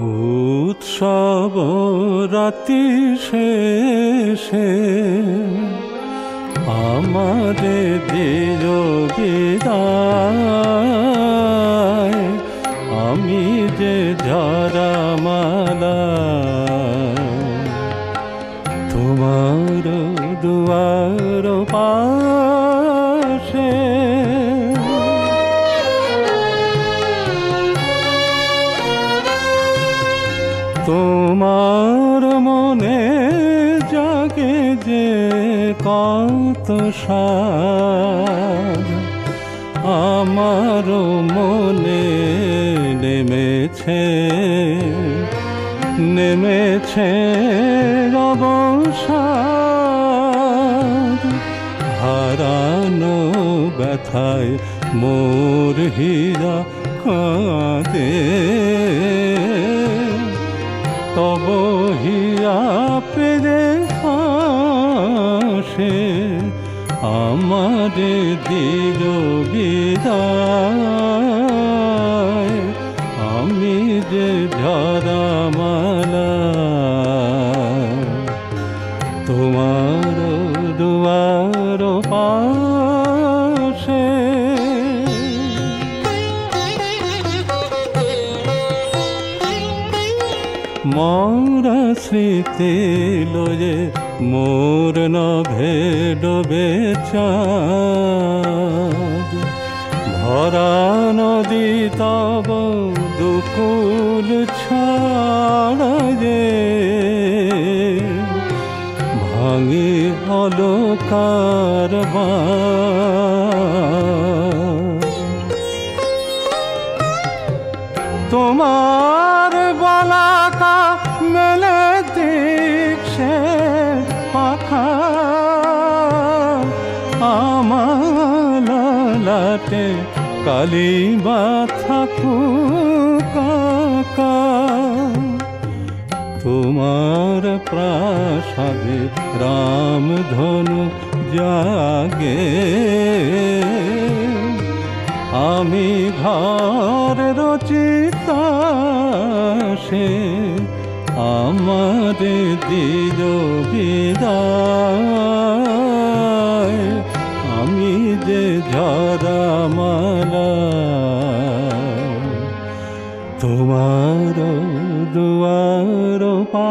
উৎসব রাতি শেষে আমারে বিদায়। আমি যে ঝরা মালা তোমার দুয়ার পাশে তোমার মনে জাগে যে কত আমার মনে নেমেছে নেমেছে অবসাদ হারানো ব্যথায় মোর হীরা কাঁদে। আমারে দিল বিদায়। আমি যে ঝরা মালা তোমার দুয়ার পাশে মরা স্মৃতি লয়ে মোর নভে ডোবে ভরা নদী তব দুকুল ছাড়ে ভাঙি অলকার তোমার বলাকা মেলে দেখছে পাখা। আমালাতে কালি থাকু কাকা তোমার প্রাসাদে রাম ধনু জাগে। আমি ঘর রচিতা সে আমার দিল বিদায়। আমি যে ঝরা মালা তোমার দুয়ার পা